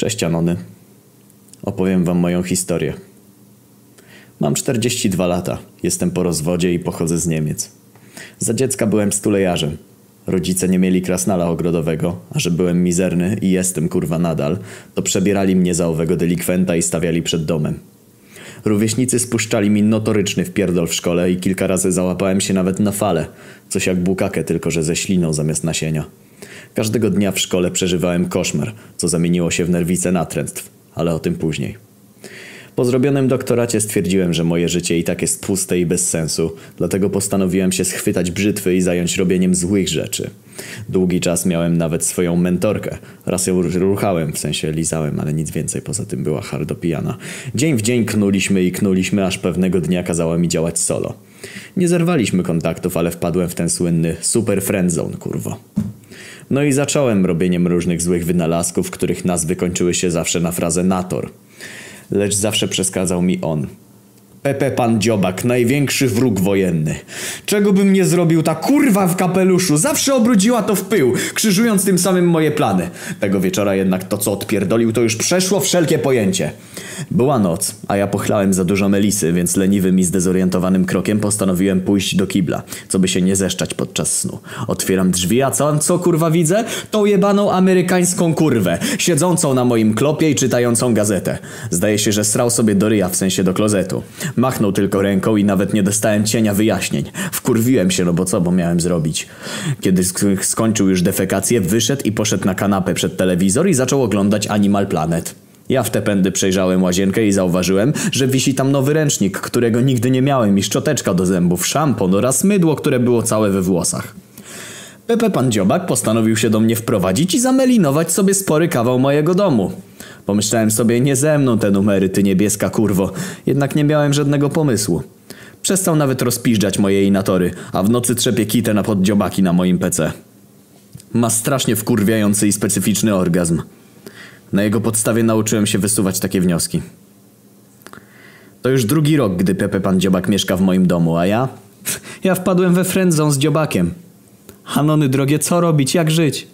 Cześć Anony. Opowiem wam moją historię. Mam 42 lata, jestem po rozwodzie i pochodzę z Niemiec. Za dziecka byłem stulejarzem. Rodzice nie mieli krasnala ogrodowego, a że byłem mizerny i jestem kurwa nadal, to przebierali mnie za owego delikwenta i stawiali przed domem. Rówieśnicy spuszczali mi notoryczny wpierdol w szkole i kilka razy załapałem się nawet na falę, coś jak bukakę, tylko że ze śliną zamiast nasienia. Każdego dnia w szkole przeżywałem koszmar, co zamieniło się w nerwice natręctw, ale o tym później. Po zrobionym doktoracie stwierdziłem, że moje życie i tak jest puste i bez sensu, dlatego postanowiłem się schwytać brzytwy i zająć robieniem złych rzeczy. Długi czas miałem nawet swoją mentorkę. Raz ją ruchałem, w sensie lizałem, ale nic więcej, poza tym była hardo pijana. Dzień w dzień knuliśmy i knuliśmy, aż pewnego dnia kazała mi działać solo. Nie zerwaliśmy kontaktów, ale wpadłem w ten słynny super friendzone, kurwo. No i zacząłem robieniem różnych złych wynalazków, których nazwy kończyły się zawsze na frazę Nator. Lecz zawsze przeszkadzał mi on. Pepe Pan Dziobak, największy wróg wojenny. Czego bym nie zrobił ta kurwa w kapeluszu? Zawsze obrudziła to w pył, krzyżując tym samym moje plany. Tego wieczora jednak to, co odpierdolił, to już przeszło wszelkie pojęcie. Była noc, a ja pochlałem za dużo melisy, więc leniwym i zdezorientowanym krokiem postanowiłem pójść do kibla, co by się nie zeszczać podczas snu. Otwieram drzwi, a co, co kurwa widzę? Tą jebaną amerykańską kurwę, siedzącą na moim klopie i czytającą gazetę. Zdaje się, że srał sobie do ryja, w sensie do klozetu. Machnął tylko ręką i nawet nie dostałem cienia wyjaśnień. Wkurwiłem się, no bo co, bo miałem zrobić. Kiedy sk skończył już defekację, wyszedł i poszedł na kanapę przed telewizor i zaczął oglądać Animal Planet. Ja w te pędy przejrzałem łazienkę i zauważyłem, że wisi tam nowy ręcznik, którego nigdy nie miałem i szczoteczka do zębów, szampon oraz mydło, które było całe we włosach. Pepe pan Dziobak postanowił się do mnie wprowadzić i zamelinować sobie spory kawał mojego domu. Pomyślałem sobie, nie ze mną te numery, ty niebieska kurwo. Jednak nie miałem żadnego pomysłu. Przestał nawet rozpiżdżać moje inatory, a w nocy trzepie kitę na poddziobaki na moim PC. Ma strasznie wkurwiający i specyficzny orgazm. Na jego podstawie nauczyłem się wysuwać takie wnioski. To już drugi rok, gdy Pepe Pan Dziobak mieszka w moim domu, a ja? Ja wpadłem we frędzą z dziobakiem. Hanony drogie, co robić, jak żyć?